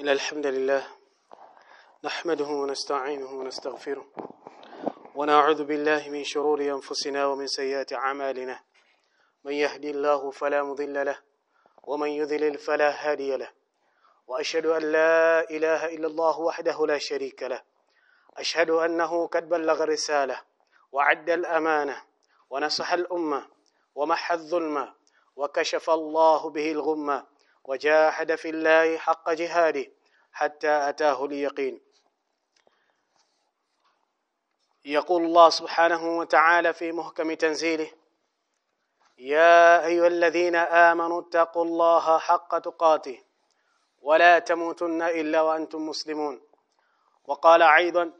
إن الحمد لله. نحمده ونستعينه ونستغفره. ونعوذ بالله من شرور أنفسنا ومن سيئات أعمالنا. من يهدي الله فلا مضل له ومن يذلل فلا هادي له. وأشهد أن لا إله إلا الله وحده لا شريك له. أشهد أنه قد بلغ الرسالة وعد الأمانة ونصح الأمة ومحى الظلم وكشف الله به الغمة وجاهد في الله حق جهاده حتى أتاه اليقين. يقول الله سبحانه وتعالى في محكم تنزيله يا أيها الذين آمنوا اتقوا الله حق تقاته ولا تموتن إلا وأنتم مسلمون. وقال أيضا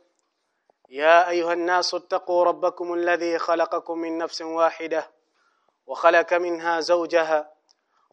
يا أيها الناس اتقوا ربكم الذي خلقكم من نفس واحدة وخلق منها زوجها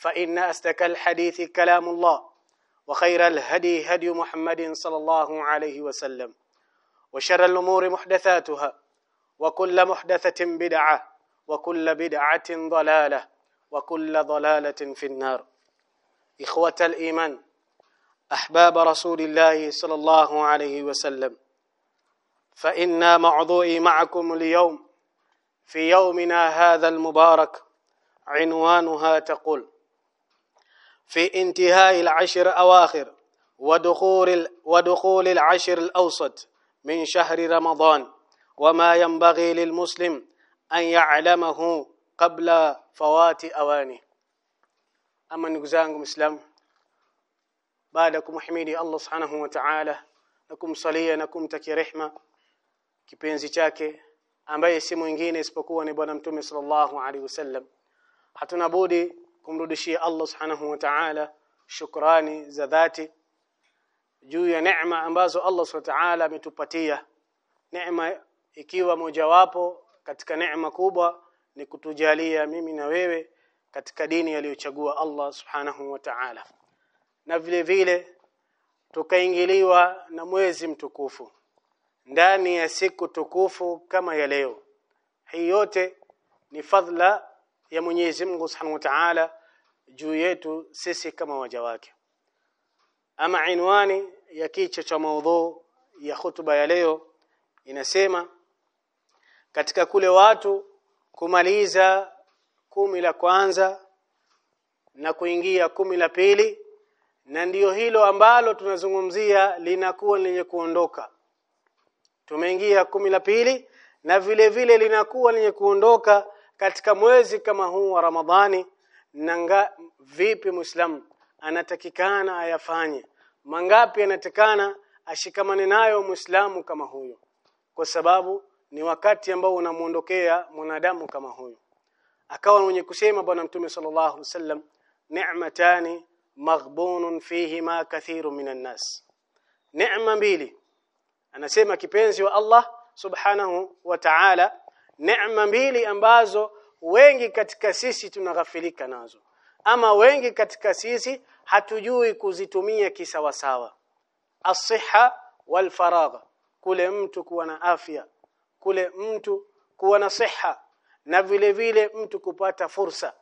فإن أستك الحديث كلام الله وخير الهدي هدي محمد صلى الله عليه وسلم وشر الأمور محدثاتها وكل محدثة بدعة وكل بدعة ضلالة وكل ضلالة في النار. إخوة الإيمان أحباب رسول الله صلى الله عليه وسلم فإن موضوعي معكم اليوم في يومنا هذا المبارك عنوانها تقول في انتهاء العشر أواخر ودخول ودخول العشر الأوسط من شهر رمضان وما ينبغي للمسلم أن يعلمه قبل فوات أوانه. أما نقزانكم مسلم بعدكم حميدي الله سبحانه وتعالى نكم صليا نكم تكي رحمة. kipenzi chake ambaye si mwingine isipokuwa ni bwana mtume sallallahu alaihi wasallam hatuna budi kumrudishia Allah subhanahu wa ta'ala shukrani za dhati juu ya neema ambazo Allah subhanahu wa ta'ala ametupatia. Neema ikiwa mojawapo katika neema kubwa ni kutujalia mimi na wewe katika dini aliyochagua Allah subhanahu wa ta'ala. Na vile vile tukaingiliwa na mwezi mtukufu. Ndani ya siku tukufu kama ya leo. Hii yote ni fadhila ya Mwenyezi Mungu Subhanahu wa Ta'ala juu yetu sisi kama waja wake. Ama inwani ya kichwa cha maudhu ya hutuba ya leo inasema katika kule watu kumaliza kumi la kwanza na kuingia kumi la pili na ndiyo hilo ambalo tunazungumzia linakuwa lenye kuondoka. Tumeingia kumi la pili na vile vile linakuwa lenye kuondoka katika mwezi kama huu wa Ramadhani nanga vipi Muislamu anatakikana ayafanye? Mangapi anatakana ashikamane nayo muislamu kama huyo? Kwa sababu ni wakati ambao unamuondokea mwanadamu kama huyo. Akawa mwenye kusema bwana mtume sallallahu alaihi wasallam ni'matani maghbunun fihima kathirun minan nas. Neema mbili. Anasema kipenzi wa Allah subhanahu wa ta'ala neema mbili ambazo wengi katika sisi tunaghafilika nazo. Ama wengi katika sisi hatujui kuzitumia kisawasawa. Asiha wal faragha kule mtu kuwa na afya. Kule mtu kuwa na siha. Na vile vile mtu kupata fursa.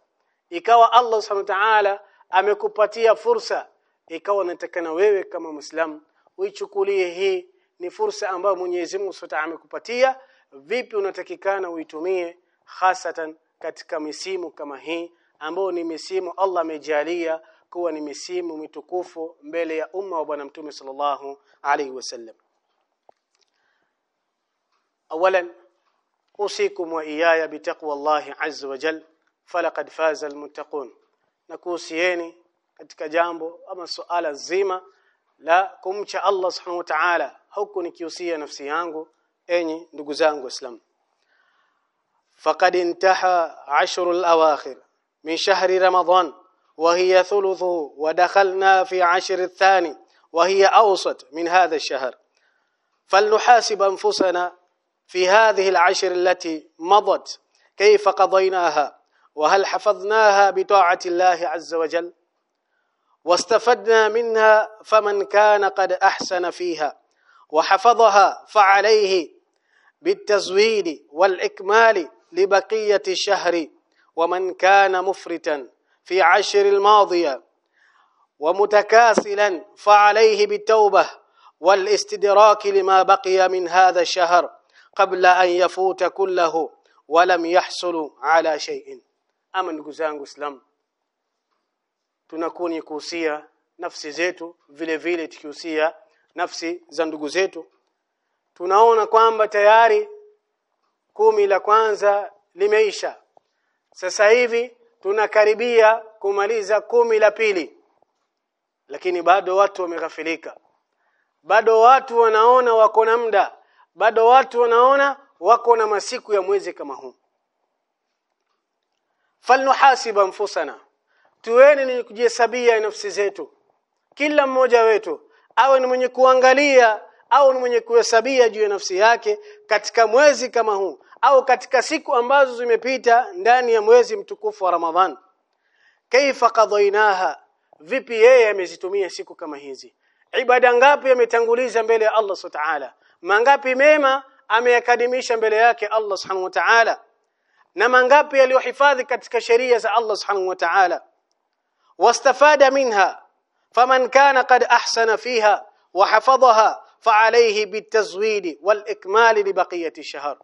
Ikawa Allah subhanahu wa ta'ala amekupatia fursa. Ikawa natakana wewe kama muislamu uichukulie hii ni fursa ambayo Mwenyezi Mungu Subhanahu amekupatia. Vipi unatakikana uitumie hasatan katika misimu kama hii ambao ni misimu Allah amejalia kuwa ni misimu mitukufu mbele ya umma wa bwana mtume sallallahu alaihi wasallam awalan wa iyaya bitaqwa Allah azza wa jal falaqad faza almuttaqun na kuhusieni katika jambo ama suala zima la kumcha Allah subhanahu wa ta'ala huku nikihusia nafsi yangu enyi ndugu zangu waislamu فقد انتهى عشر الأواخر من شهر رمضان وهي ثلثه ودخلنا في عشر الثاني وهي أوسط من هذا الشهر. فلنحاسب أنفسنا في هذه العشر التي مضت كيف قضيناها وهل حفظناها بطاعة الله عز وجل؟ واستفدنا منها فمن كان قد أحسن فيها وحفظها فعليه بالتزويد والإكمال لبقية الشهر ومن كان مفرتا في عشر الماضية ومتكاسلا فعليه بالتوبة والاستدراك لما بقي من هذا الشهر قبل أن يفوت كله ولم يحصل على شيء. ama ndugu zangu islam tunakuni kuhusia nafsi zetu vile vile tukihusia nafsi za ndugu zetu tunaona kwamba tayari kumi la kwanza limeisha. Sasa hivi tunakaribia kumaliza kumi la pili. Lakini bado watu wameghafilika bado watu wanaona wako na muda. Bado watu wanaona wako na masiku ya mwezi kama huu. Falnuhasiba mfusana tuweni ni kujihesabia nafsi zetu. Kila mmoja wetu awe ni mwenye kuangalia au ni mwenye kuhesabia juu ya nafsi yake katika mwezi kama huu au katika siku ambazo zimepita ndani ya mwezi mtukufu wa Ramadhan kaifa qadainaha vipi yeye amezitumia siku kama hizi ibada ngapi ametanguliza mbele ya Allah subhanahu wa ta'ala mangapi mema ameyakadimisha mbele yake Allah subhanahu wa ta'ala na mangapi aliyohifadhi katika sheria za Allah subhanahu wa ta'ala wastafada minha faman kana qad ahsana fiha wa hafadhaha فعليه بالتزويد والاكمال لبقيه الشهر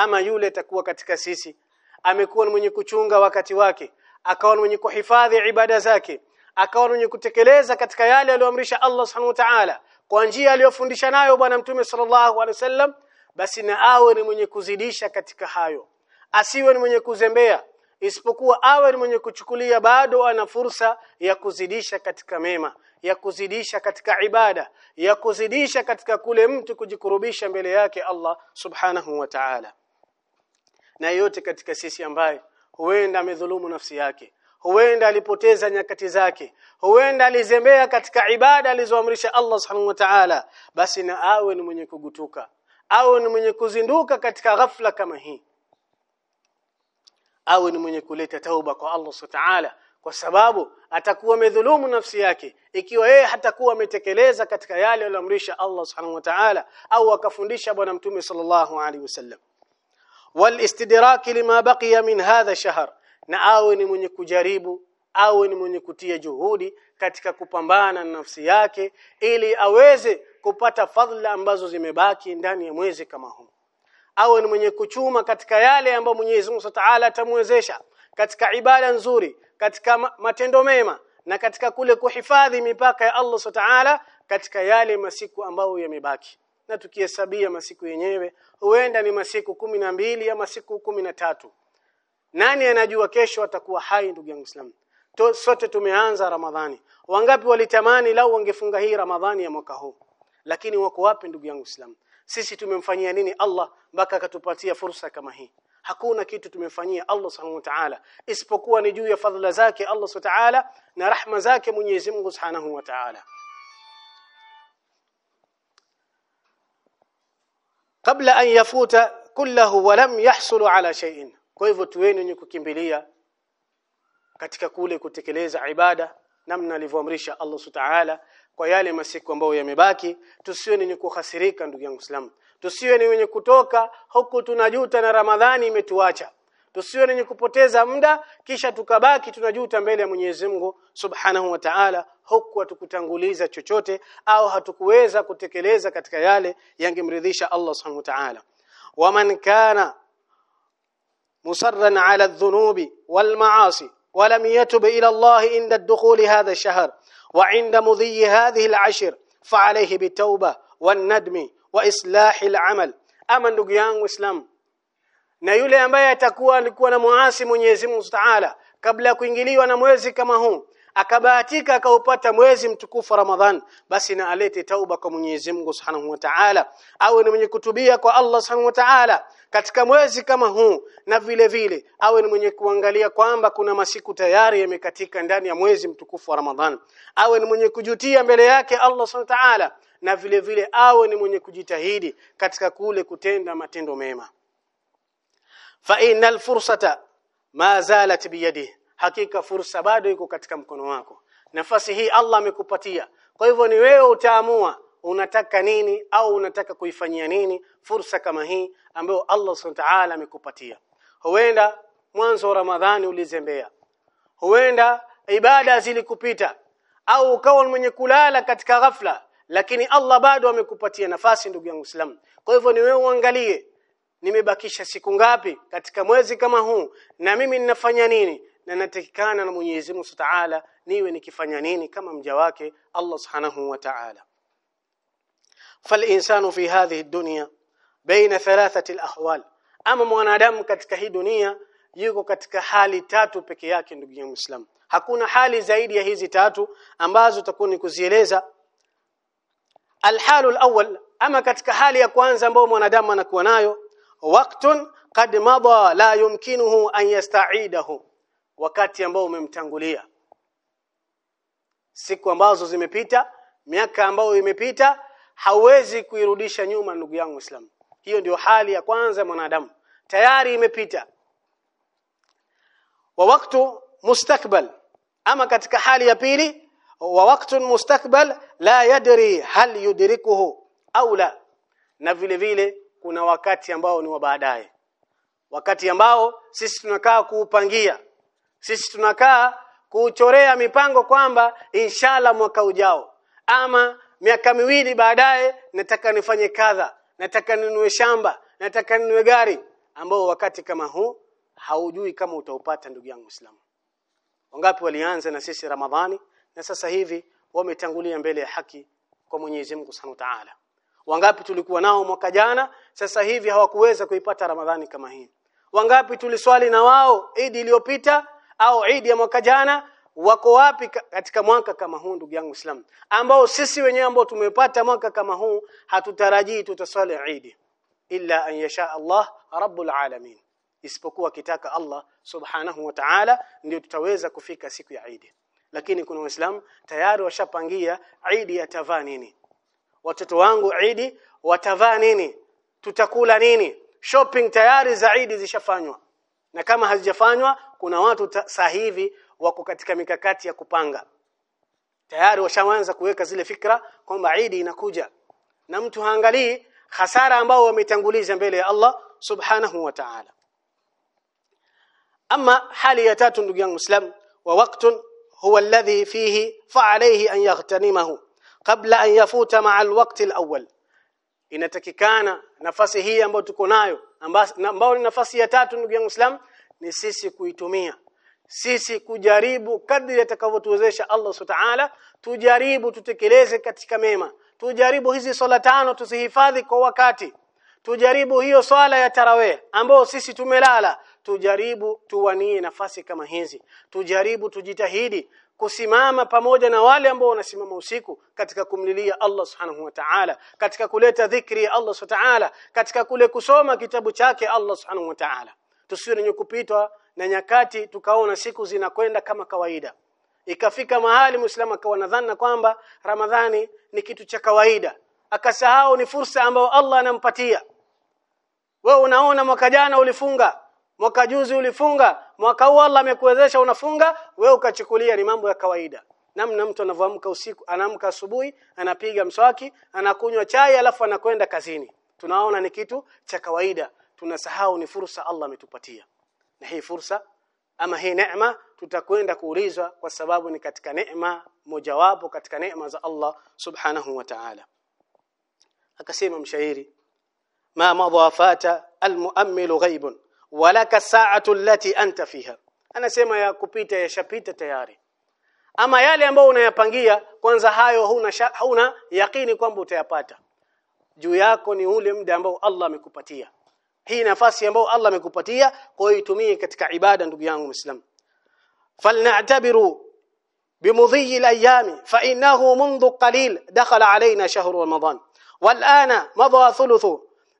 ama yule atakuwa katika sisi. Amekuwa ni mwenye kuchunga wakati wake. Akawa ni mwenye kuhifadhi ibada zake. Akawa ni mwenye kutekeleza katika yale aliyoamrisha Allah subhanahu wa ta'ala. Kwa njia aliyofundisha nayo bwana mtume sallallahu alaihi wasallam basi na awe ni mwenye kuzidisha katika hayo. Asiwe ni mwenye kuzembea. Isipokuwa awe ni mwenye kuchukulia bado ana fursa ya kuzidisha katika mema ya kuzidisha katika ibada ya kuzidisha katika kule mtu kujikurubisha mbele yake Allah subhanahu wa ta'ala na yote katika sisi ambaye huenda amedhulumu nafsi yake huenda alipoteza nyakati zake huenda alizembea katika ibada alizoamrisha Allah subhanahu wa ta'ala basi na awe ni mwenye kugutuka awe ni mwenye kuzinduka katika ghafla kama hii. Awe ni mwenye kuleta tauba kwa Allah subhanahu wa ta'ala kwa sababu atakuwa amedhulumu nafsi yake ikiwa yeye hatakuwa ametekeleza katika yale aliyoamrisha Allah subhanahu wa ta'ala au akafundisha bwana mtume sallallahu alaihi wasallam walistidraki lima baqiya min hadha shahr na awe ni mwenye kujaribu awe ni mwenye kutia juhudi katika kupambana na nafsi yake ili aweze kupata fadhila ambazo zimebaki ndani ya mwezi kama huu. Awe ni mwenye kuchuma katika yale ambayo Mwenyezi Mungu Taala atamwezesha katika ibada nzuri katika matendo mema na katika kule kuhifadhi mipaka ya Allah Subhanahu katika yale masiku ambayo yamebaki na tukihesabia masiku yenyewe. Huenda ni masiku kumi na mbili ama siku kumi na tatu. Nani anajua kesho atakuwa hai ndugu yangu Islam to, sote tumeanza Ramadhani. Wangapi walitamani lau wangefunga hii Ramadhani ya mwaka huu? Lakini wako wapi ndugu yangu Islam sisi tumemfanyia nini Allah mpaka akatupatia fursa kama hii? Hakuna kitu tumefanyia Allah Subhanahu wa Ta'ala isipokuwa ni juu ya fadhila zake Allah Subhanahu wa Ta'ala na rahma zake Mwenyezi Mungu Subhanahu wa Ta'ala kabla an yafuta kullahu wa lam yahsulu ala shay'in. Kwa hivyo tuweni wenye kukimbilia katika kule kutekeleza ibada namna alivyoamrisha Allah Subhanahu kwa yale masiku ambayo yamebaki. Tusiwe ni kuhasirika ndugu yangu Islam tusiwe ni wenye kutoka huku tunajuta na Ramadhani imetuacha tusiwe ni wenye kupoteza muda kisha tukabaki tunajuta mbele ya Mwenyezi Mungu Subhanahu wa Ta'ala huku hatukutanguliza chochote au hatukuweza kutekeleza katika yale yangemridhisha Allah Subhanahu wa Ta'ala waman kana musarran ala adh-dhunubi wal ma'asi ولم يتب إلى الله عند الدخول هذا الشهر وعند مضي هذه العشر فعليه بالتوبة والندم وإصلاح العمل أما ndugu yangu Islam na yule ambaye atakuwa alikuwa na muasi Mwenyezi Mungu Ta'ala kabla ya kuingiliwa na mwezi kama huu akabahatika akaupata mwezi mtukufu Ramadhan basi na alete tauba kwa Mwenyezi Mungu Subhanahu wa Ta'ala. Awe ni mwenye kutubia kwa Allah Subhanahu wa Ta'ala katika mwezi kama huu na vile vile awe ni mwenye kuangalia kwamba kuna masiku tayari yamekatika ndani ya mwezi mtukufu wa Ramadhan. Awe ni mwenye kujutia mbele yake Allah Subhanahu wa Ta'ala na vile vile awe ni mwenye kujitahidi katika kule kutenda matendo mema fa innal fursata ma zalat biyadi hakika fursa bado iko katika mkono wako. Nafasi hii Allah amekupatia. Kwa hivyo ni wewe utaamua unataka nini au unataka kuifanyia nini fursa kama hii ambayo Allah Subhanahu amekupatia. Huenda mwanzo wa Ramadhani ulizembea. Huenda ibada zilikupita au ukawa mwenye kulala katika ghafla lakini Allah bado amekupatia nafasi ndugu yangu Islam. Kwa hivyo ni wewe uangalie nimebakisha siku ngapi katika mwezi kama huu na mimi ninafanya nini na natakikana na Mwenyezi Mungu Ta'ala niwe nikifanya nini kama mja wake Allah Subhanahu wa Ta'ala فالانسان في هذه الدنيا بين ثلاثه الاحوال ama mwanadamu katika hii dunia yuko katika hali tatu peke yake ndugu yangu Muislam hakuna hali zaidi ya hizi tatu ambazo tutakuwa ni kuzieleza alhalu alawwal ama katika hali ya kwanza ambayo mwanadamu anakuwa nayo waqtun qad madha la yumkinuhu an yasta'idahu. Wakati ambao umemtangulia. Siku ambazo zimepita miaka ambayo imepita hawezi kuirudisha nyuma ndugu yangu Muislam hiyo ndio hali ya kwanza mwanadamu. Tayari imepita. Wa waktu mustakbal ama katika hali ya pili wa waktu mustakbal la yadri hal yudrikuhu au la. Na vile vile kuna wakati ambao ni wa baadaye. Wakati ambao sisi tunakaa kuupangia. Sisi tunakaa kuuchorea mipango kwamba inshallah mwaka ujao. Ama miaka miwili baadaye nataka nifanye kadha nataka ninue shamba nataka ninue gari ambao wakati kama huu haujui kama utaupata ndugu yangu Muislamu. Wangapi walianza na sisi Ramadhani? Na sasa hivi wametangulia mbele ya haki kwa Mwenyezi Mungu Subhanahu wa Ta'ala wangapi tulikuwa nao mwaka jana sasa hivi hawakuweza kuipata Ramadhani kama hii? Wangapi tuliswali na wao Idi iliyopita au Idi ya mwaka jana? Wako wapi katika mwaka kama huu ndugu yangu Islam ambao sisi wenyewe ambao tumepata mwaka kama huu hatutarajii tutaswali Eid illa an yasha Allah rabbul alamin. Isipokuwa kitaka Allah subhanahu wa ta'ala ndio tutaweza kufika siku ya Eid. Lakini kuna waislamu tayari washapangia Eid yatavaa nini watoto wangu Idi watavaa nini? Tutakula nini? Shopping tayari za Idi zishafanywa. Na kama hazijafanywa kuna watu sasa hivi wako katika mikakati ya kupanga. Tayari washaanza kuweka zile fikra kwamba Idi inakuja. Na mtu haangalii hasara ambao wametanguliza mbele ya Allah subhanahu wa ta'ala. Ama hali ya tatu ndugu yangu Muslim wa waqtun huwa alladhi fihi fa'alayhi an yaghtanimahu qabla an yafuta ma'a alwaqti alawwal. Inatakikana nafasi hii ambayo tuko nayo ambayo ni nafasi ya tatu ndugu yangu Muislam ni sisi kuitumia. Sisi kujaribu kadri atakavyotuwezesha Allah Subhanahu tujaribu tutekeleze katika mema. Tujaribu hizi swala tano tusihifadhi kwa wakati. Tujaribu hiyo swala ya tarawih ambayo sisi tumelala tujaribu tuwanie nafasi kama hizi. Tujaribu tujitahidi kusimama pamoja na wale ambao wanasimama usiku katika kumlilia Allah Subhanahu wa Ta'ala katika kuleta dhikri ya Allah Subhanahu wa Ta'ala katika kule kusoma kitabu chake Allah Subhanahu wa Ta'ala. Tusiwe kupitwa na nyakati tukaona siku zinakwenda kama kawaida. Ikafika mahali muislamu akawa nadhani kwamba ramadhani ni kitu cha kawaida. Akasahau ni fursa ambayo Allah anampatia. Wewe unaona mwaka jana ulifunga mwaka juzi ulifunga mwaka huu Allah amekuwezesha unafunga we ukachukulia ni mambo ya kawaida. Namna mtu anavyoamka usiku anaamka asubuhi anapiga mswaki anakunywa chai alafu anakwenda kazini. Tunaona ni kitu cha kawaida. Tunasahau ni fursa Allah ametupatia. Na hii fursa ama hii neema tutakwenda kuulizwa kwa sababu ni katika neema mojawapo katika neema za Allah subhanahu wa ta'ala. Akasema mshairi ma madha fata almuammilu ghaibun walaka sa'atu allati anta fiha anasema ya kupita yashapita tayari ama yale ambayo unayapangia kwanza hayo huna huna yakini kwamba utayapata juu yako ni ule muda ambao Allah amekupatia hii nafasi ambayo Allah amekupatia kwa hiyo itumie katika ibada ndugu yangu muislam falna'tabiru بمضي الايام فانه منذ قليل دخل علينا شهر رمضان والان مضى ثلث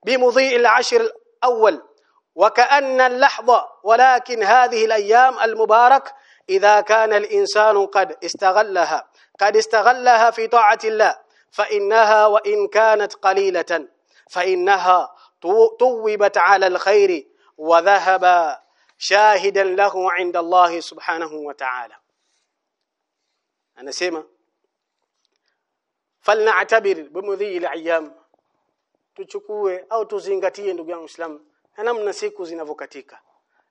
بمضي العشر الاول وكأن اللحظة ولكن هذه الأيام المبارك إذا كان الإنسان قد استغلها قد استغلها في طاعة الله فإنها وإن كانت قليلة فإنها طوبت على الخير وذهب شاهدا له عند الله سبحانه وتعالى. anasema falna'tabir bimudhi al-ayyam tuchukue au tuzingatie ndugu yangu na namna siku zinavyokatika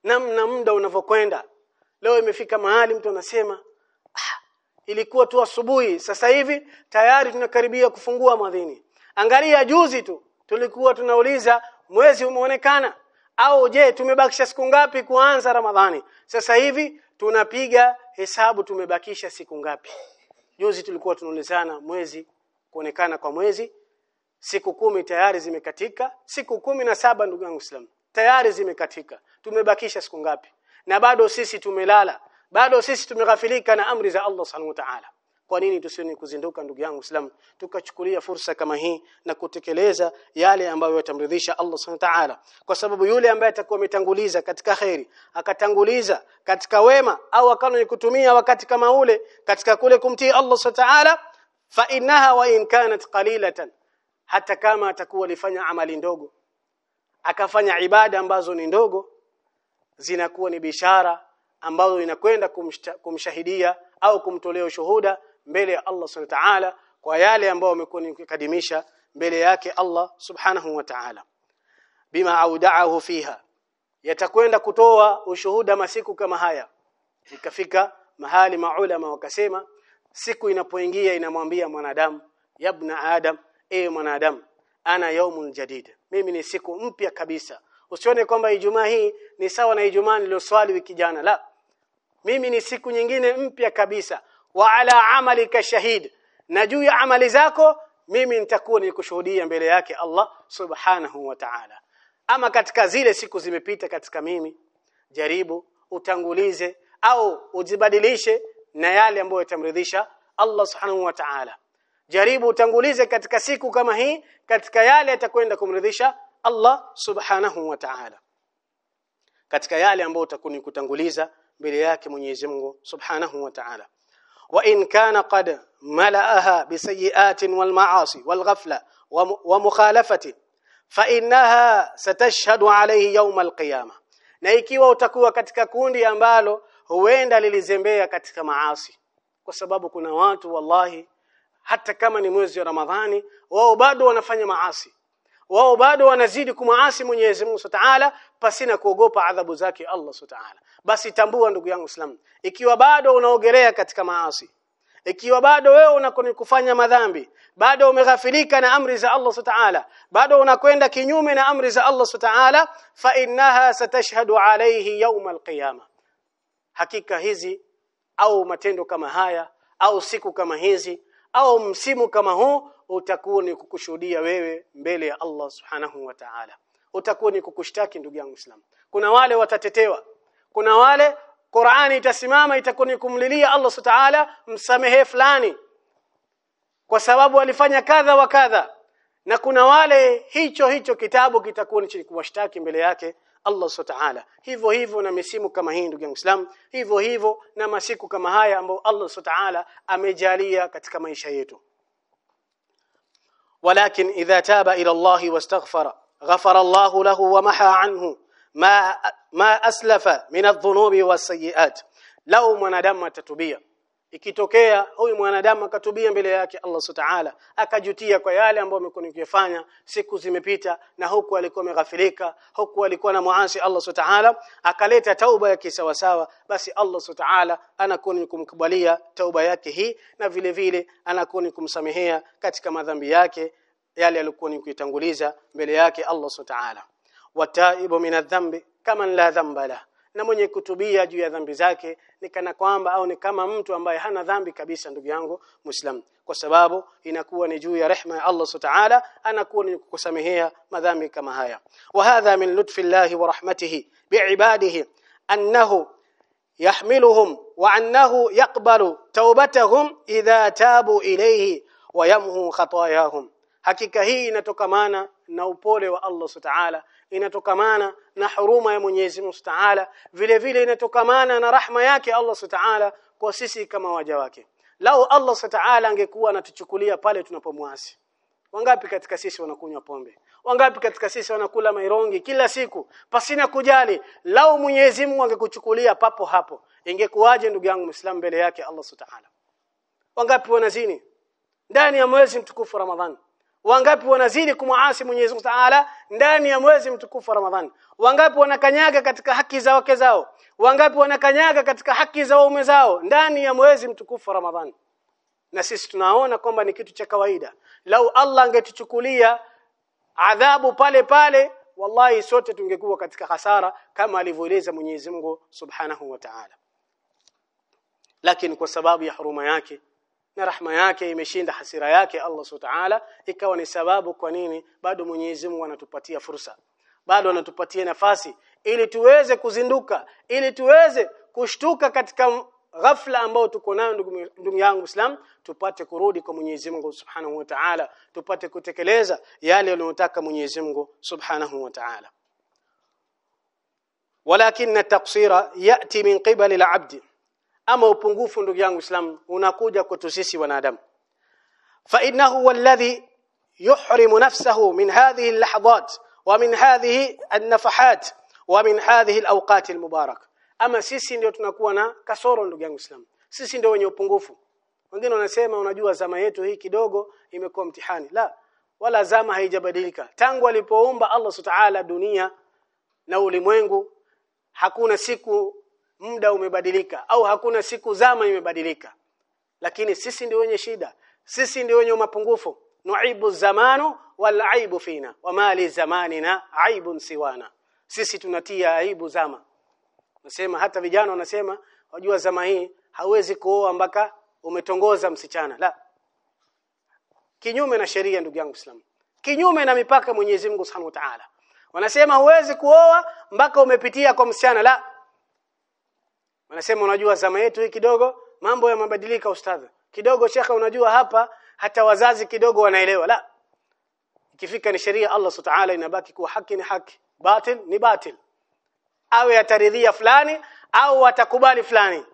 namna muda unavyokwenda. Leo imefika mahali mtu anasema ah, ilikuwa tu asubuhi sasa hivi tayari tunakaribia kufungua madhini angalia juzi tu tulikuwa tunauliza mwezi umeonekana? Au je tumebakisha siku ngapi kuanza ramadhani? Sasa hivi tunapiga hesabu tumebakisha siku ngapi. Juzi tulikuwa tunaulizana mwezi kuonekana kwa mwezi siku kumi tayari zimekatika. Siku kumi na saba ndugu yangu Islam tayari zimekatika. Tumebakisha siku ngapi? Na bado sisi tumelala. Bado sisi tumeghafilika na amri za Allah Subhanahu wa ta'ala. Kwa nini tusioni kuzinduka ndugu yangu Islam tukachukulia fursa kama hii na kutekeleza yale ambayo yatamridhisha Allah Subhanahu wa ta'ala. Kwa sababu yule ambaye atakuwa ametanguliza katika khairi akatanguliza katika wema au akano kutumia wakati kama ule katika kule kumtii Allah Subhanahu wa ta'ala fa innaha wa in kanat qalilatan hata kama atakuwa alifanya amali ndogo akafanya ibada ambazo ni ndogo zinakuwa ni bishara ambazo inakwenda kumshahidia au kumtolea ushuhuda mbele ya Allah subhanahu wa ta'ala kwa yale ambayo wamekuwa nikadimisha mbele yake Allah subhanahu wa ta'ala. Bima audaahu fiha yatakwenda kutoa ushuhuda masiku kama haya. Ikafika mahali maulama wakasema siku inapoingia inamwambia mwanadamu yabna adam e mwanadamu ana yaumun jadid. Mimi ni siku mpya kabisa. Usione kwamba ijumaa hii ni sawa na ijumaa niliyoswali wiki jana. La mimi ni siku nyingine mpya kabisa. Wa ala amalika shahid. Na juu ya amali zako mimi nitakuwa nikushuhudia mbele yake Allah subhanahu wa ta'ala. Ama katika zile siku zimepita katika mimi jaribu utangulize au ujibadilishe na yale ambayo yatamridhisha Allah subhanahu wa ta'ala jaribu utangulize katika siku kama hii katika yale yatakwenda kumridhisha Allah subhanahu wa ta'ala. Katika yale ambayo utakuni kutanguliza mbele yake Mwenyezi Mungu subhanahu wa ta'ala. Wa in kana qad malaaha bisayiatin wal maasi wal ghafla wa mukhalafati fa innaha satashhadu alayhi yawm al qiyamah. Na ikiwa utakuwa katika kundi ambalo huenda lilizembea katika maasi kwa sababu kuna watu wallahi hata kama ni mwezi wa Ramadhani wao bado wanafanya maasi. Wao bado wanazidi kumaasi Mwenyezi Mungu Subhanahu pasina kuogopa adhabu zake Allah Subhanahu basi tambua ndugu yangu Islam ikiwa bado unaogelea katika maasi ikiwa bado wewe unakufanya madhambi bado umeghafilika na amri za Allah Subhanahu bado unakwenda kinyume na amri za Allah Subhanahu fa innaha satashhadu alayhi yawm alqiyama hakika hizi au matendo kama haya au siku kama hizi au msimu kama huu utakuwa ni kukushuhudia wewe mbele ya Allah subhanahu wa ta'ala. Utakuwa ni kukushtaki ndugu yangu Islam kuna wale watatetewa. Kuna wale Qur'ani itasimama itakuwa ni kumlilia Allah subhanahu wa ta'ala msamehe fulani. Kwa sababu alifanya kadha wa kadha. Na kuna wale hicho hicho kitabu kitakuwa ni kuwashtaki mbele yake Allah Subhanahu ta'ala. Hivyo hivyo na misimu kama hii ndugu muislam Islam. Hivyo hivyo na masiku kama haya ambayo Allah Subhanahu ta'ala amejalia katika maisha yetu. Walakin idha taba ila Allah wastaghfara ghafara Allah lahu wa maha anhu ma ma aslafa min adh-dhunubi was-sayyi'at. Law mwanadamu atatubia ikitokea huyu mwanadamu akatubia mbele yake Allah Subhanahu akajutia kwa yale ambayo amekuwa nikifanya siku zimepita na huku alikuwa ameghafilika huku alikuwa na muasi Allah Subhanahu akaleta tauba yake sawa sawa basi Allah Subhanahu anakuwa ni kumkubalia tauba yake hii na vile vile anakuwa ni kumsamehea katika madhambi yake yale alikuwa ni kuitanguliza mbele yake Allah Subhanahu wataibu minadhambi kama la dhamba na mwenye kutubia juu ya dhambi zake ni kana kwamba au ni kama mtu ambaye hana dhambi kabisa ndugu yangu muislam kwa sababu inakuwa ni juu ya rehma ya Allah subhanahu anakuwa ni kukusamehea madhambi kama haya. Wa hadha min lutfi llahi wa rahmatihi biibadihi annahu yahmiluhum wa annahu yaqbalu taubatahum idha tabu ilayhi wa yamhu khatayahum. Hakika hii inatokamana na upole wa Allah subhanahu inatokamana na huruma ya Mwenyezi Mustaala Ta'ala vile vile inatokamana na rahma yake Allah Subhanahu kwa sisi kama waja wake. Lao Allah Subhanahu angekuwa anatuchukulia pale tunapomwasi wangapi katika sisi wanakunywa pombe? Wangapi katika sisi wanakula mairongi kila siku pasina kujali? Lao Mwenyezi Mungu angekuchukulia papo hapo ingekuwaje ndugu yangu Muislam mbele yake Allah Subhanahu wangapi wanazini ndani ya mwezi mtukufu Ramadhani wangapi wanazidi kumwasi Mwenyezi Mungu Ta'ala ndani ya mwezi mtukufu wa Ramadhani? Wangapi wanakanyaga katika haki za wake zao? Wangapi wanakanyaga katika haki za waume zao ndani ya mwezi mtukufu wa Ramadhani? Na sisi tunaona kwamba ni kitu cha kawaida. Lau Allah angetuchukulia adhabu pale pale wallahi sote tungekuwa katika hasara kama alivyoeleza Mwenyezi Mungu Subhanahu wa Ta'ala. Lakini kwa sababu ya huruma yake na rahma yake imeshinda hasira yake Allah Subhanahu ikawa ni sababu kwa nini bado Mwenyezi Mungu anatupatia fursa. Bado anatupatia nafasi ili tuweze kuzinduka ili tuweze kushtuka katika ghafla ambayo tuko nayo ndugu yangu Islam tupate kurudi kwa Mwenyezi Mungu Subhanahu wa Ta'ala tupate kutekeleza yale aliyotaka Mwenyezi Mungu Subhanahu wa Ta'ala. Walakin at-taqsira yati min qibali al-'abd ama upungufu ndugu yangu Islam unakuja kwetu sisi wanadamu. Fa innahu walladhi yuhrimu nafsahu min hadhihi al-lahadhat wa min hadhihi an-nafahat wa min hadhihi al-awqat al-mubarak. Ama sisi ndio tunakuwa na kasoro ndugu yangu Islam. Sisi ndio wenye upungufu. Wengine wanasema unajua zama yetu hii kidogo imekuwa mtihani. La wala zama haijabadilika. Tangu alipoumba Allah Subhanahu dunia na ulimwengu hakuna siku muda umebadilika au hakuna siku zama imebadilika. Lakini sisi ndio wenye shida sisi ndio wenye mapungufu. Nuibu zamanu wal aibu fina wama li zamanina aibun siwana. Sisi tunatia aibu zama. Nasema hata vijana wanasema wajua zama hii hawezi kuoa mpaka umetongoza msichana. La. Kinyume na sheria ndugu yangu Islam kinyume na mipaka Mwenyezi Mungu Subhanahu wa Ta'ala. Wanasema huwezi kuoa mpaka umepitia kwa msichana. La wanasema unajua zama yetu hii kidogo mambo yamebadilika ustadha. kidogo shekha unajua hapa hata wazazi kidogo wanaelewa. La ikifika ni sheria Allah Subhanahu inabaki kuwa haki ni haki batil ni batil. Awe ataridhia fulani au atakubali fulani.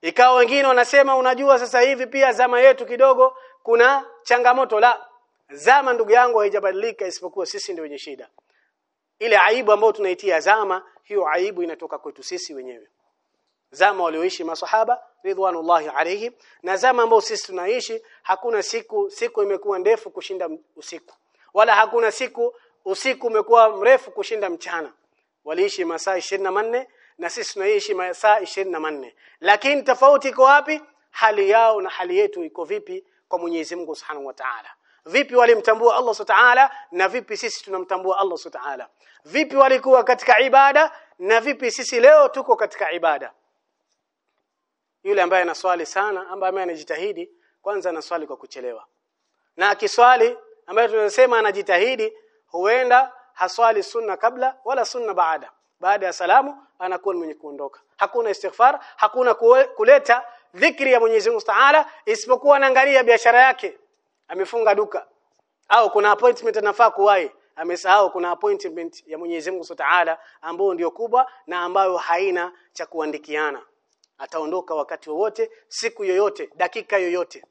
Ikawa wengine wanasema unajua sasa hivi pia zama yetu kidogo kuna changamoto. La zama ndugu yangu haijabadilika isipokuwa sisi ndio wenye shida. Ile aibu ambayo tunaitia zama hiyo aibu inatoka kwetu sisi wenyewe. Zama walioishi maswahaba ridwanullahi alayhi na zama ambao sisi tunaishi hakuna siku siku imekuwa ndefu kushinda usiku. Wala hakuna siku usiku umekuwa mrefu kushinda mchana. Waliishi masaa 24 na sisi tunaishi masaa 24 lakini tofauti iko wapi? Hali yao na hali yetu iko vipi kwa Mwenyezi Mungu Subhanahu wa Ta'ala vipi walimtambua Allah Subhanahu na vipi sisi tunamtambua Allah Subhanahu vipi walikuwa katika ibada na vipi sisi leo tuko katika ibada? Yule ambaye anaswali sana ambaye anajitahidi kwanza anaswali kwa kuchelewa. Na akiswali ambaye tunasema anajitahidi huenda haswali sunna kabla wala sunna baada. Baada ya salamu anakuwa mwenye kuondoka. Hakuna istighfar hakuna kuleta dhikri ya Mwenyezi Mungu Ta'ala isipokuwa anaangalia biashara yake amefunga duka. Au kuna appointment anafaa kuwahi? Amesahau kuna appointment ya Mwenyezi Mungu Ta'ala ambayo ndio kubwa na ambayo haina cha kuandikiana. Ataondoka wakati wowote siku yoyote dakika yoyote.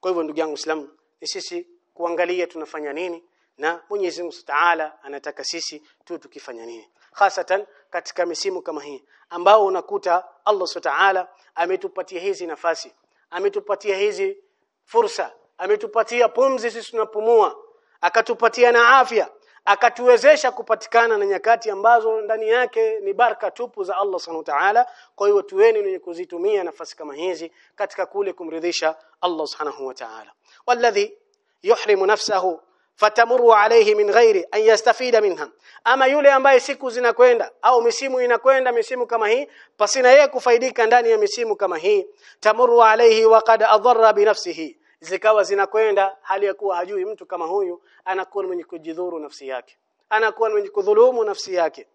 Kwa hivyo ndugu yangu Islam ni sisi kuangalia tunafanya nini na Mwenyezi Mungu Ta'ala anataka sisi tu tukifanya nini. Hasatan katika misimu kama hii ambao unakuta Allah Subhanahu ametupatia hizi nafasi ametupatia hizi fursa ametupatia pumzi sisi tunapumua akatupatia na afya akatuwezesha kupatikana na nyakati ambazo ndani yake ni baraka tupu za Allah Subhanahu wa Ta'ala. Kwa hiyo tuweni wenye kuzitumia nafasi kama hizi katika kule kumridhisha Allah Subhanahu wa Ta'ala. Walladhi yuhrimu nafsahu fatamuru alayhi min ghairi an yastafida minha. Ama yule ambaye siku zinakwenda au misimu inakwenda misimu kama hii pasina yeye kufaidika ndani ya misimu kama hii tamuru alayhi wa qad adarra bi zikawa zinakwenda hali ya kuwa hajui mtu kama huyu anakuwa mwenye kujidhuru nafsi yake anakuwa mwenye kudhulumu nafsi yake.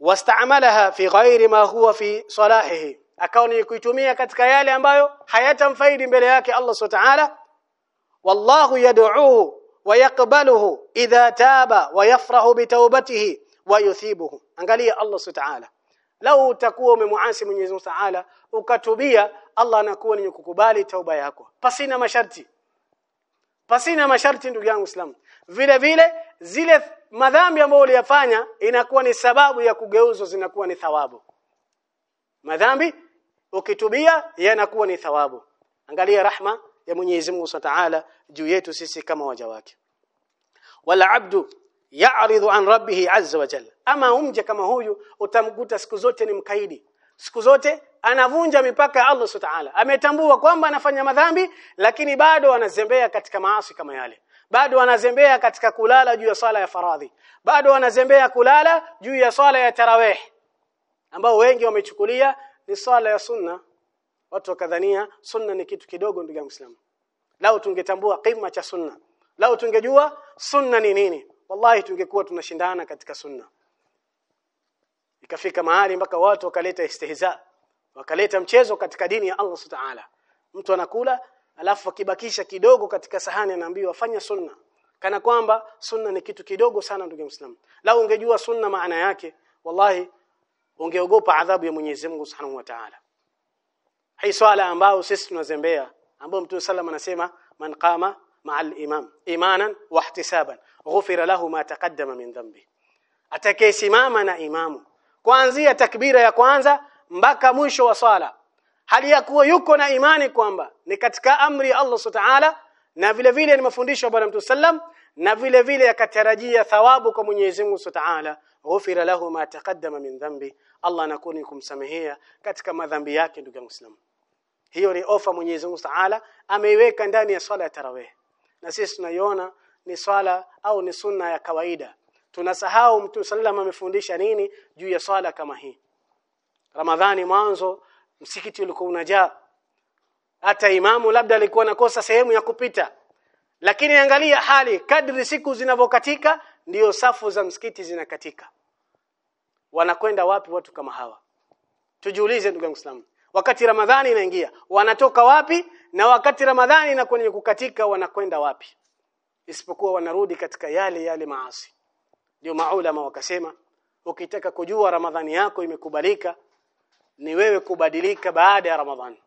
Wastaamalaha fi ghairi ma huwa fi salahihi akawa ni kuitumia katika yale ambayo hayatamfaidi mbele yake Allah Subhanahu wallahu yad'uhu wa yaqbaluhu idha taba wa wa yuthibuhu. Angalia Allah Subhanahu lau utakuwa umemuasi Mwenyezi Mungu Ta'ala ukatubia Allah anakuwa ni kukubali tauba yako. Pasina masharti. Pasina masharti ndugu yangu Islam vile vile zile madhambi ambayo uliyafanya inakuwa ni sababu ya kugeuzwa zinakuwa ni thawabu. Madhambi ukitubia yanakuwa ni thawabu. Angalia rahma ya Mwenyezi Mungu Ta'ala juu yetu sisi kama waja wake. Wala abdu ya'ridu an rabbih azza wa jalla. Ama umje kama huyu utamkuta siku zote ni mkaidi. Siku zote anavunja mipaka ya Allah Ta'ala. Ametambua kwamba anafanya madhambi lakini bado anazembea katika maasi kama yale. Bado anazembea katika kulala juu ya sala ya faradhi. Bado anazembea kulala juu ya sala ya tarawih ambao wengi wamechukulia ni sala ya sunna. Watu wakadhania sunna ni kitu kidogo ndugu Muislamu. Lao tungetambua kima cha sunna. Lao tungejua sunna ni nini wallahi tungekuwa tunashindana katika sunna. Ikafika mahali mpaka watu wakaleta istihza wakaleta mchezo katika dini ya Allah Subhanahu mtu anakula alafu akibakisha kidogo katika sahani anaambiwa fanya sunna. Kana kwamba sunna ni kitu kidogo sana ndugu Muislamu. Lao ungejua sunna maana yake wallahi ungeogopa adhabu ya Mwenyezi Mungu Subhanahu wa Ta'ala. Hii swala ambayo sisi tunazembea ambayo Mtume sallam anasema man qama ma'al imam imanan واحتسابا. غفر له ما تقدم من min dhanbi atakayesimama na imamu. Kuanzia takbira ya kwanza mpaka mwisho wa swala. Hali ya kuwa yuko na imani kwamba ni katika amri ya Allah Subhanahu na vile vile ni mafundisho ya Bwana Mtume sallam na vile vile akatarajia thawabu kwa Mwenyezi Mungu Subhanahu ghufira lahu ma taqaddama min dhanbi. Allah anakuwa kumsamehea katika madhambi yake ndugu Muislamu. Hiyo ni ofa Mwenyezi Mungu Subhanahu ameiweka ndani ya swala ya tarawih na sisi tunaiona ni swala au ni sunna ya kawaida. Tunasahau mtu sallam amefundisha nini juu ya swala kama hii? Ramadhani mwanzo msikiti ulikuwa unajaa. Hata imamu labda alikuwa nakosa sehemu ya kupita. Lakini angalia hali kadri siku zinavyokatika ndiyo safu za msikiti zinakatika. Wanakwenda wapi watu kama hawa? Tujiulize ndugu Muislamu wakati Ramadhani inaingia. Wanatoka wapi na wakati Ramadhani na kwenye kukatika wanakwenda wapi? Isipokuwa wanarudi katika yale yale maasi. Ndio maulama wakasema ukitaka kujua Ramadhani yako imekubalika ni wewe kubadilika baada ya Ramadhani.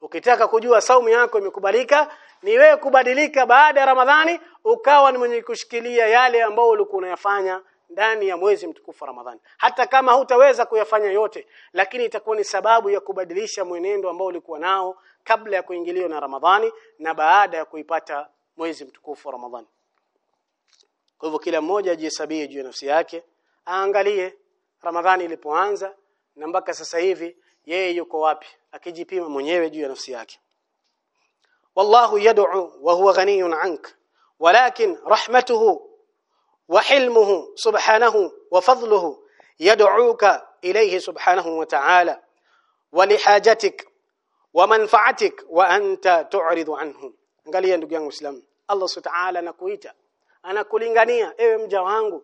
Ukitaka kujua saumu yako imekubalika ni wewe kubadilika baada ya Ramadhani ukawa ni mwenye kushikilia yale ambayo ulikuwa unayafanya ndani ya mwezi mtukufu Ramadhani. Hata kama hutaweza kuyafanya yote lakini itakuwa ni sababu ya kubadilisha mwenendo ambao ulikuwa nao kabla ya kuingiliwa na Ramadhani na baada ya kuipata mwezi mtukufu Ramadhani. Kwa hivyo kila mmoja ajihesabie juu ya nafsi yake aangalie Ramadhani ilipoanza na mpaka sasa hivi yeye yuko wapi akijipima mwenyewe juu ya nafsi yake. Wallahu yad'u wa huwa ghaniyun ank walakin rahmatuhu وحلمه سبحانه وفضله يدعوك إليه سبحانه وتعالى ولحاجتك ومنفعتك وأنت تعرض عنه angalia ndugu yangu Islam Allah Subhanahu anakuita anakulingania ewe mja wangu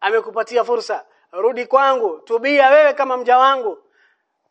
amekupatia fursa rudi kwangu tubia wewe kama mja wangu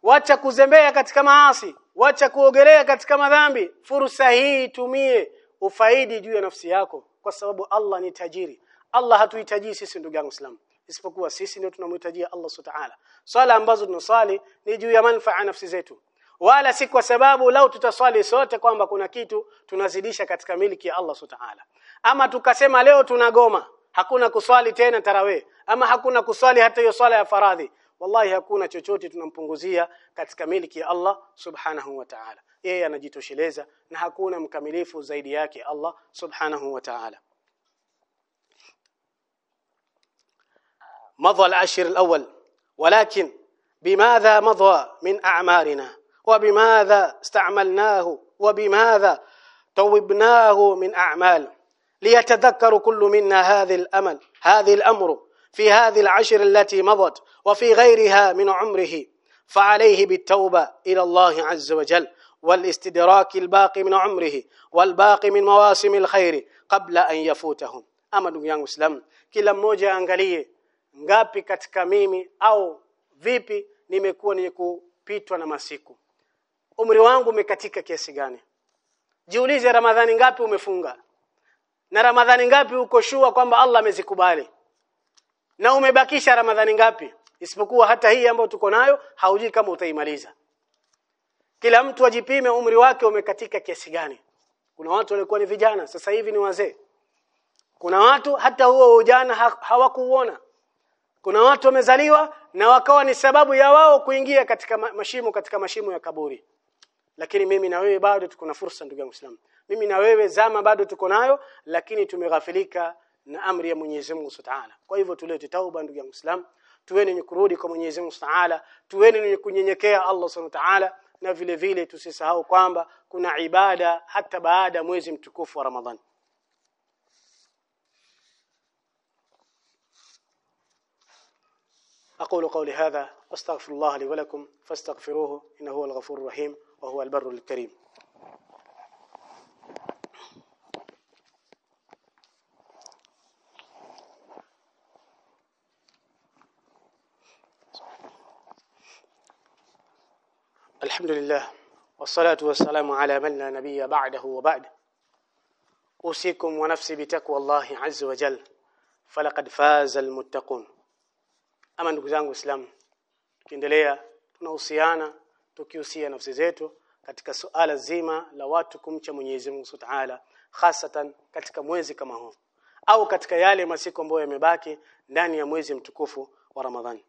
wacha kuzembea katika maasi wacha kuogelea katika madhambi fursa hii tumie ufaidi juu ya nafsi yako kwa sababu Allah ni tajiri Allah hatuhitaji sisi ndugu yangu Islam isipokuwa sisi ndio tunamhitajia Allah Subhanahu swala ambazo tunaswali ni juu ya manufaa nafsi zetu. Wala si kwa sababu lau tutaswali sote kwamba kuna kitu tunazidisha katika miliki ya Allah Subhanahu ama tukasema leo tunagoma hakuna kuswali tena tarawih. Ama hakuna kuswali hata hiyo swala ya faradhi. Wallahi hakuna chochote tunampunguzia katika miliki ya Allah Subhanahu wa Ta'ala. Yeye anajitosheleza na hakuna mkamilifu zaidi yake Allah Subhanahu wa Ta'ala مضى العشر الأول. ولكن بماذا مضى من أعمارنا؟ وبماذا استعملناه؟ وبماذا توبناه من أعمال؟ ليتذكر كل منا هذه الأمل هذه الأمر في هذه العشر التي مضت وفي غيرها من عمره. فعليه بالتوبة إلى الله عز وجل والاستدراك الباقي من عمره والباقي من مواسم الخير قبل أن يفوتهم. أما دنيا مسلم كلا mmoja angalie ngapi katika mimi au vipi nimekuwa ni kupitwa na masiku? Umri wangu umekatika kiasi gani? Jiulize ramadhani ngapi umefunga? Na ramadhani ngapi uko shua kwamba Allah amezikubali? Na umebakisha ramadhani ngapi? Isipokuwa hata hii ambayo tuko nayo haujui kama utaimaliza. Kila mtu ajipime umri wake umekatika kiasi gani. Kuna watu walikuwa ni vijana sasa hivi ni wazee. Kuna watu hata huo ujana ha hawakuuona kuna watu wamezaliwa na wakawa ni sababu ya wao kuingia katika mashimo katika mashimo ya kaburi. Lakini mimi na wewe bado tuko na fursa ndugu yangu mimi na wewe zama bado tuko nayo lakini tumeghafilika na amri ya Mwenyezi Mungu Subhanahu kwa hivyo tulete tauba ndugu yangu Muislamu. Tuweni ni kurudi kwa Mwenyezi Mungu Subhanahu tuweni ni kunyenyekea Allah Subhanahu wa na vile vile tusisahau kwamba kuna ibada hata baada mwezi mtukufu wa Ramadhani أقول قولي هذا واستغفر الله لي ولكم فاستغفروه إنه هو الغفور الرحيم وهو البر الكريم. الحمد لله والصلاة والسلام على من لا نبي بعده وبعد أوصيكم ونفسي بتقوى الله عز وجل فلقد فاز المتقون ama ndugu zangu Islam tukiendelea tunahusiana tukihusia nafsi zetu katika suala zima la watu kumcha Mwenyezi Mungu Subhanahu hasatan katika mwezi kama huu au katika yale masiku ambayo yamebaki ndani ya mwezi mtukufu wa Ramadhani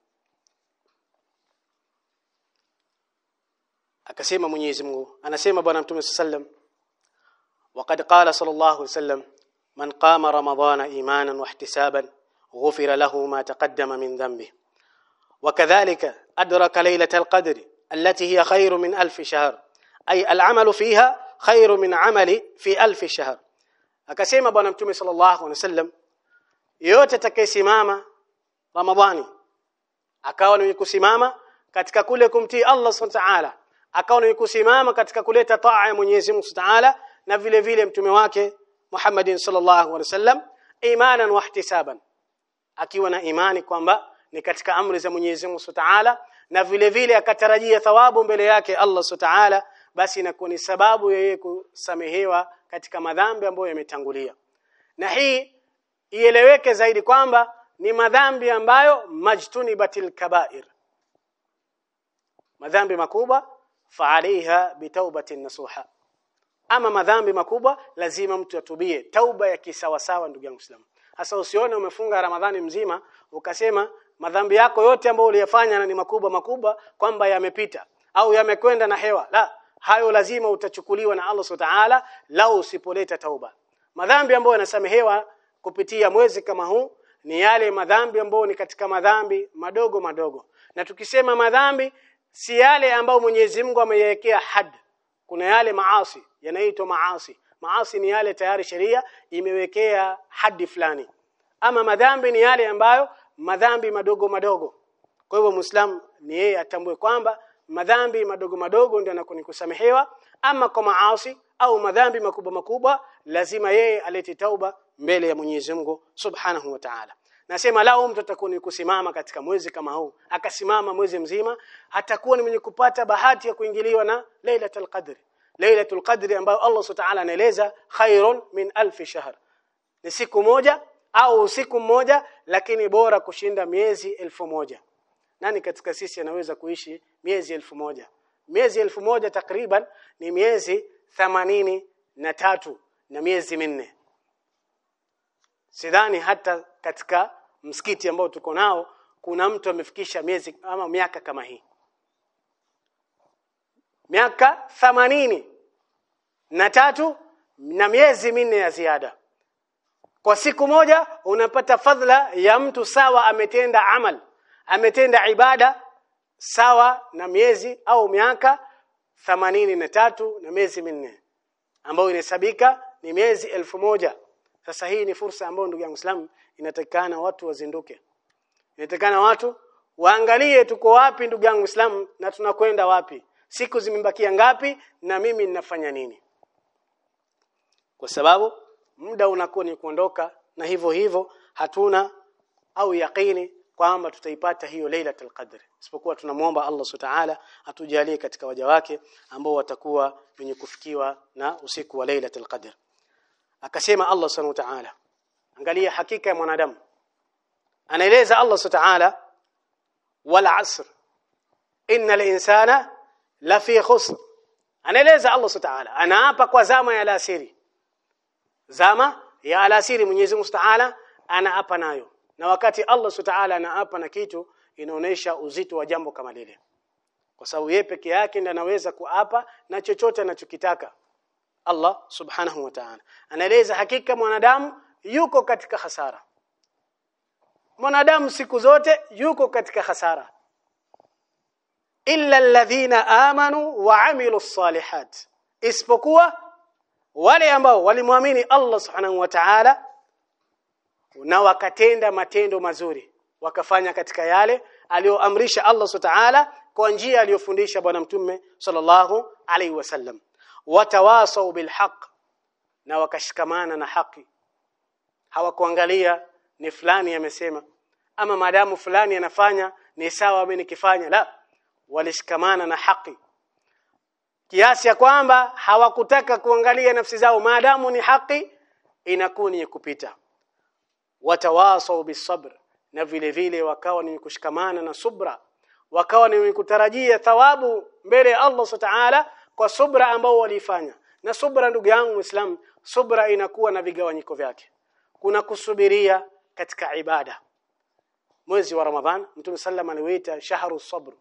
akasema Mwenyezi Mungu anasema bwana Mtume sallam وقد قال صلى الله عليه وسلم من قام رمضان ايمانا واحتسابا غفر له ما تقدم من ذنبه وكذلك أدرك ليلة القدر التي هي خير من ألف شهر أي العمل فيها خير من عمل في ألف شهر akasema bwana mtume sallallahu alaihi wasallam yote atakayesimama ramadhani akawa ni kusimama katika kule kumtii Allah subhanahu wa ta'ala akawa ni kusimama katika kuleta taa ya Mwenyezi Mungu Ta'ala na vile vile mtume wake Muhammadin sallallahu alaihi wasallam imanan wa ihtisaban akiwa na imani kwamba ni katika amri za Mwenyezi Mungu Ta'ala na vile vile akatarajia thawabu mbele yake Allah Ta'ala basi inakuwa ni sababu yeye kusamehewa katika madhambi ambayo yametangulia. Na hii ieleweke zaidi kwamba ni madhambi ambayo majtunibatil kabair madhambi makubwa faaliha bitaubatin nasuha. Ama madhambi makubwa lazima mtu atubie tauba ya kisawasawa ndugu yangu Muislamu hasa usione umefunga Ramadhani mzima ukasema madhambi yako yote ambayo uliyafanya ni makubwa makubwa kwamba yamepita au yamekwenda na hewa. La hayo lazima utachukuliwa na Allah Subhanahu lau usipoleta tauba. Madhambi ambayo yanasamehewa kupitia mwezi kama huu ni yale madhambi ambayo ni katika madhambi madogo madogo. Na tukisema madhambi si yale ambayo Mwenyezi Mungu ameyawekea had. Kuna yale maasi yanaitwa maasi maasi ni yale tayari sheria imewekea hadi fulani. Ama madhambi ni yale ambayo madhambi madogo madogo. Kwa hivyo muislam ni yeye atambue kwamba madhambi madogo madogo ndio anakonikusamehewa ama kwa maasi au madhambi makubwa makubwa lazima yeye alete tauba mbele ya Mwenyezi Mungu Subhanahu wa Ta'ala. Nasema lao mtu atakuwa ni kusimama katika mwezi kama huu. Akasimama mwezi mzima hatakuwa ni mwenye kupata bahati ya kuingiliwa na Lailatul Qadr Lailatul Qadr ambayo Allah Subhanahu Ta'ala anaeleza khairun min alfi shahr. Ni siku moja au usiku mmoja lakini bora kushinda miezi elfu moja. Nani katika sisi anaweza kuishi miezi elfu moja? Miezi elfu moja takriban ni miezi thamanini na tatu na miezi minne. Sidhani hata katika msikiti ambao tuko nao kuna mtu amefikisha miezi ama miaka kama hii miaka thamanini na tatu na miezi minne ya ziada. Kwa siku moja unapata fadhila ya mtu sawa ametenda amal ametenda ibada sawa na miezi au miaka thamanini na tatu na miezi minne ambayo inahesabika ni miezi elfu moja. Sasa hii ni fursa ambayo ndugu yangu Muislamu inatakikana watu wazinduke. Inatakikana watu waangalie tuko wapi ndugu yangu Muislamu na tunakwenda wapi siku zimebakia ngapi na mimi ninafanya nini? Kwa sababu muda unakuwa ni kuondoka na hivyo hivyo hatuna au yaqini kwamba tutaipata hiyo Lailatul Qadr. Isipokuwa tunamuomba Allah Subhanahu atujalie katika waja wake ambao watakuwa wenye kufikiwa na usiku wa Lailatul Qadr. Akasema Allah Subhanahu wa Ta'ala angalia hakika ya mwanadamu. Anaeleza Allah Subhanahu Ta'ala wal asr innal insana lafi khusr. Anaeleza Allah subhanahu anaapa kwa zama ya alasiri. Zama ya alasiri Mwenyezi Mungu Ta'ala anaapa nayo. Na wakati Allah Ta'ala anaapa na kitu inaonesha uzito wa jambo kama lile. Kwa sababu yeye peke yake ndiye anaweza kuapa na chochote anachokitaka. Allah Subhanahu wa Ta'ala. Anaeleza hakika mwanadamu yuko katika hasara mwanadamu siku zote yuko katika hasara illa alladhina amanu wa amilus salihat isipokuwa wale ambao walimwamini Allah subhanahu wa ta'ala na wakatenda matendo mazuri wakafanya katika yale aliyoamrisha Allah subhanahu wa ta'ala kwa njia aliyofundisha bwana mtume sallallahu alaihi wasallam watawasau bilhaq na wakashikamana na haki. Hawakuangalia ni fulani amesema ama maadamu fulani anafanya ni sawa mimi nikifanya la walishikamana na haki. Kiasi ya kwamba hawakutaka kuangalia nafsi zao maadamu ni haki inakuwa ni kupita. Watawasau bisabr na vile vile wakawa ni kushikamana na subra. Wakawa ni kutarajia thawabu mbele ya Allah Subhanahu kwa subra ambao walifanya na subra ndugu yangu Muislam subra inakuwa na vigawanyiko vyake. Kuna kusubiria katika ibada. Mwezi wa Ramadhan Mtume sallam aliita shahru sabr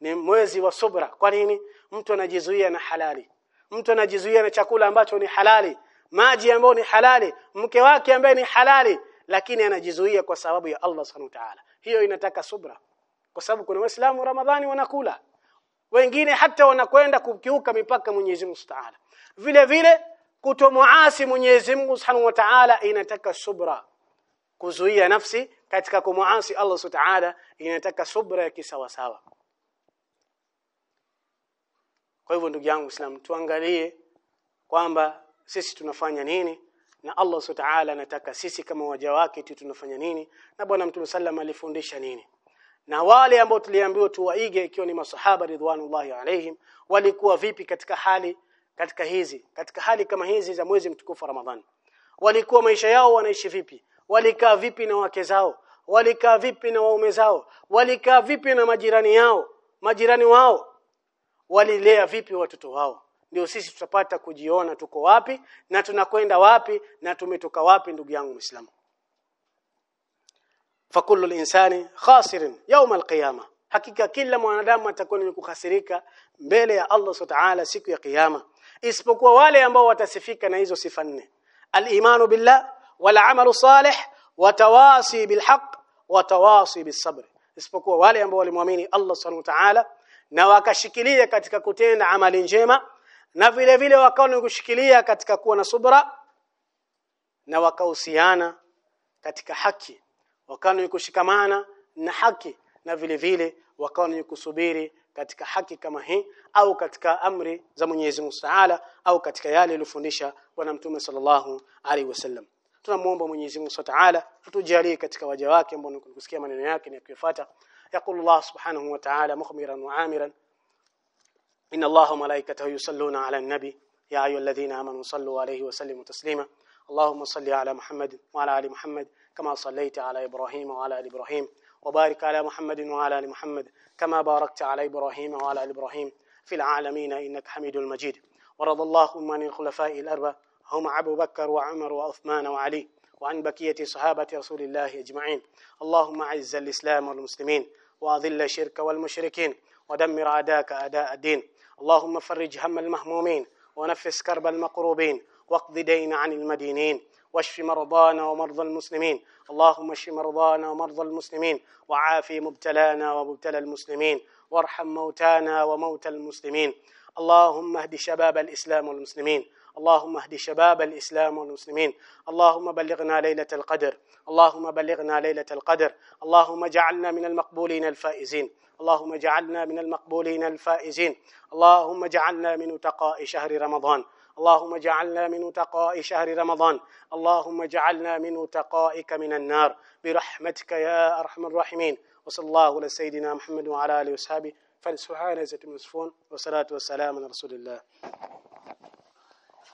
ni mwezi wa subra. Kwa nini? Mtu anajizuia na halali. Mtu anajizuia na chakula ambacho ni halali. Maji ambayo ni halali. Mke wake ambaye ni halali. Lakini anajizuia kwa sababu ya Allah subhanahu wa ta'ala. Hiyo inataka subra. Kwa sababu kuna waislamu ramadhani wanakula. Wengine hata wanakwenda kukiuka mipaka Mwenyezi Mungu Subhanahu vile vile kutomuasi Mwenyezi Mungu Subhanahu wa Ta'ala inataka subra. Kuzuia nafsi katika kumuasi Allah Subhanahu wa Ta'ala inataka subra ya kisawasawa kwa hivyo ndugu yangu Islam tuangalie kwamba sisi tunafanya nini na Allah Subhanahu anataka sisi kama waja wake tu tunafanya nini na bwana Mtume sallam alifundisha nini. Na wale ambao tuliambiwa tuwaige ikiwa ni masahaba ridwanullahi alaihim walikuwa vipi katika hali katika hizi katika hali kama hizi za mwezi mtukufu Ramadhani? Walikuwa maisha yao wanaishi vipi? Walikaa vipi na wake zao? Walikaa vipi na waume zao? Walikaa vipi na majirani yao majirani wao walilea vipi watoto wao? Ndio sisi tutapata kujiona tuko wapi na tunakwenda wapi na tumetoka wapi ndugu yangu Muislamu. Fakullu linsani khasirin yawm alqiyama. Hakika kila mwanadamu atakuwa ni kukhasirika mbele ya Allah subhanahu siku ya kiyama. Isipokuwa wale ambao watasifika na hizo sifa nne. Al-imanu billah wal amalu salih watawasi bilhaq watawasi bisabr isipokuwa wale ambao walimwamini Allah subhanahu wa ta'ala na wakashikilia katika kutenda amali njema na vile vile wakawa kushikilia katika kuwa na subra na wakahusiana katika haki. Wakawa kushikamana na haki na vile vile wakawa ni kusubiri katika haki kama hii au katika amri za Mwenyezi Mungu Ta'ala au katika yale aliyofundisha bwana mtume sallallahu alaihi wasallam. Tunamuomba Mwenyezi Mungu Ta'ala atujalie katika waja wake ambao kusikia maneno yake na kuyafuata يقول الله سبحانه وتعالى مخبرا وعامرا إن الله وملائكته يصلون على النبي. يا أيها الذين آمنوا صلوا عليه وسلموا تسليما. اللهم صل على محمد وعلى آل محمد كما صليت على إبراهيم وعلى آل إبراهيم. وبارك على محمد وعلى آل محمد كما باركت على إبراهيم وعلى آل إبراهيم. في العالمين إنك حميد مجيد. ورضى الله عن الخلفاء الأربعة هم أبو بكر وعمر وعثمان وعلي. وعن بقية صحابة رسول الله أجمعين. اللهم أعز الإسلام والمسلمين. وأذل الشرك والمشركين ودمر أعداءك أعداء الدين. اللهم فرج هم المهمومين ونفس كرب المقروبين واقض دين عن المدينين واشف مرضانا ومرضى المسلمين. اللهم اشف مرضانا ومرضى المسلمين وعافي مبتلانا ومبتلى المسلمين وارحم موتانا وموتى المسلمين. اللهم اهد شباب الإسلام والمسلمين. اللهم اهد شباب الإسلام والمسلمين. اللهم بلغنا ليلة القدر. اللهم بلغنا ليلة القدر. اللهم اجعلنا من المقبولين الفائزين. اللهم اجعلنا من المقبولين الفائزين. اللهم اجعلنا من تقاء شهر رمضان. اللهم اجعلنا من تقاء شهر رمضان. اللهم اجعلنا من تقائك من النار. برحمتك يا أرحم الراحمين. وصلى الله على سيدنا محمد وعلى آله وصحبه. فسبحان ذات المصفون والصلاة والسلام على رسول الله.